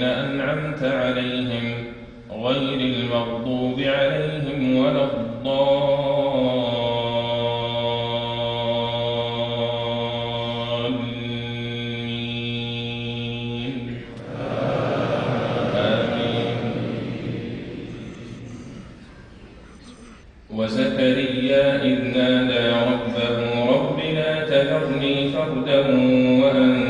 الذين أنعمت عليهم غير المغضوب عليهم ولا الضالين. آمين. وزكريا إذ نادى ربه رب لا تذرني فردا وأنت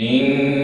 إن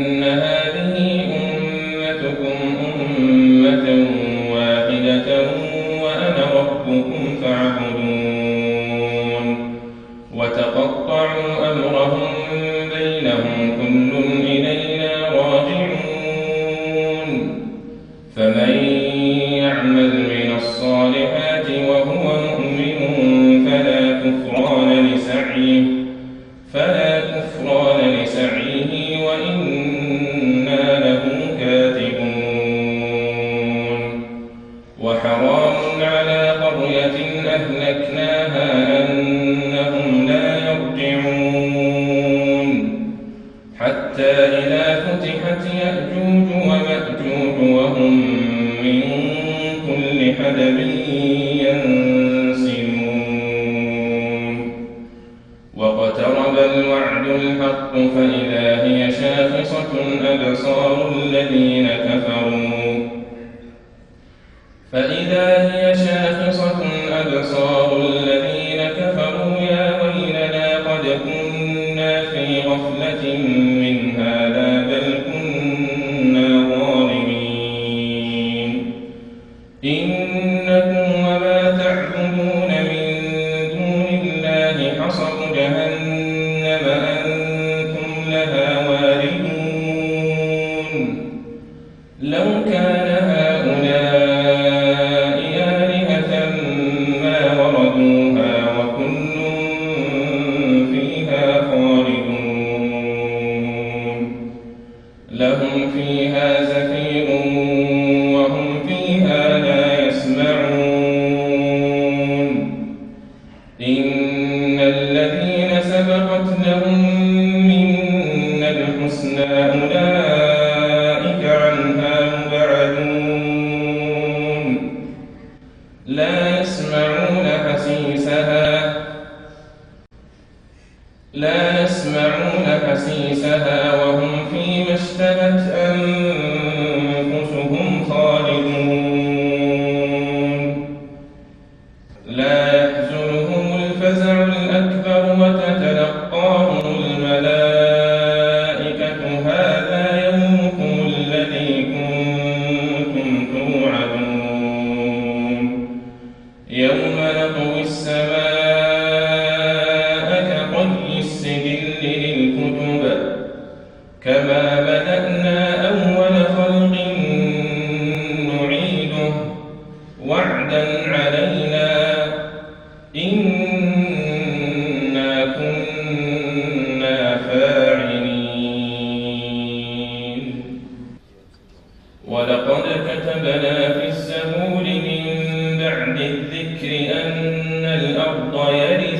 يأجوج ومأجوج وهم من كل حدب ينسلون. واقترب الوعد الحق فإذا هي شاخصة أبصار الذين كفروا. فإذا هي شاخصة أبصار الذين كفروا يا ويلنا قد كنا في غفلة من الذين سبقت لهم منا الحسنى أولئك لا يسمعون حسيسها وهم فيما اشتهت أنفسهم كما بدأنا أول خلق نعيده وعدا علينا إنا كنا فاعلين ولقد كتبنا في الزبور من بعد الذكر أن الأرض يرثها